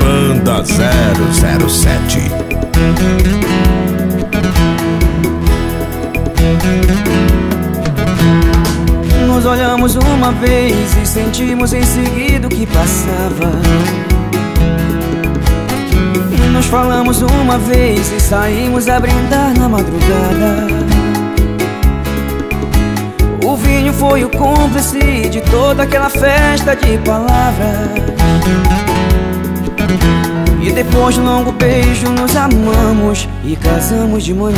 Banda 007 Nos olhamos uma vez e sentimos em seguida o que passava. Nos falamos uma vez e saímos a brindar na madrugada. O vinho foi o cúmplice de toda aquela festa de palavras. E depois de um longo beijo nos amamos e casamos de manhã.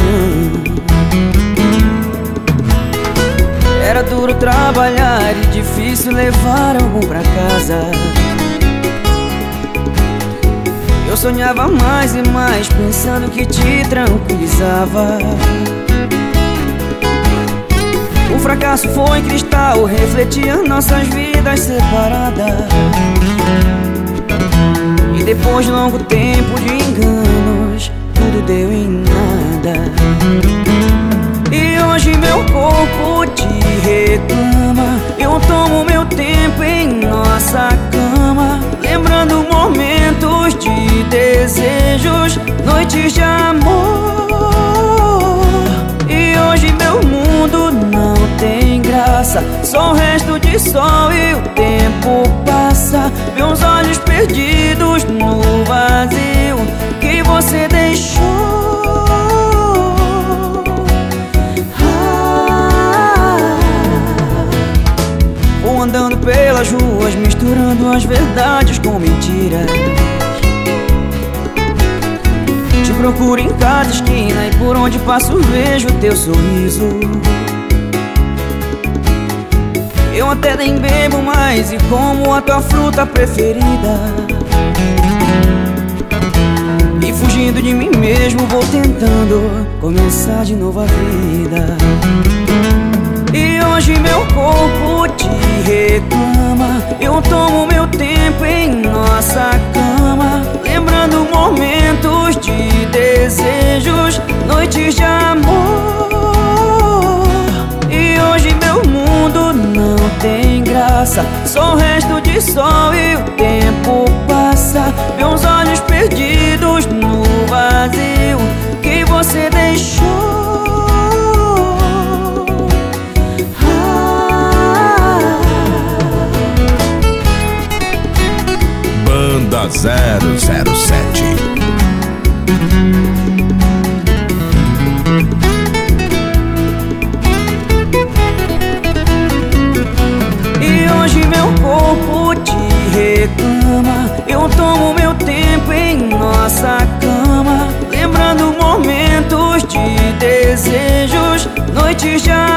Era duro trabalhar e difícil levar algum pra casa. Eu sonhava mais e mais pensando que te tranquilizava. O fracasso foi em cristal, refletia nossas vidas separadas. E depois de longo tempo de enganos, tudo deu em nada. E hoje meu corpo te reclama. Eu tomo meu tempo em nossa cama, lembrando momentos de desejos, noites de amor. Só o resto de sol e o tempo passa. Meus olhos perdidos no vazio que você deixou. Ah, Vou andando pelas ruas, misturando as verdades com mentiras. Te procuro em cada esquina e por onde passo vejo teu sorriso. Eu até nem bebo mais e como a tua fruta preferida. E fugindo de mim mesmo vou tentando começar de novo a vida. E hoje meu corpo te reclama. Eu tomo meu tempo em nossa cama, lembrando momentos de desejos, noites de graça, só resto de sol e o tempo passa. Meus olhos perdidos no vazio que você deixou. Banda 007 lembrando momentos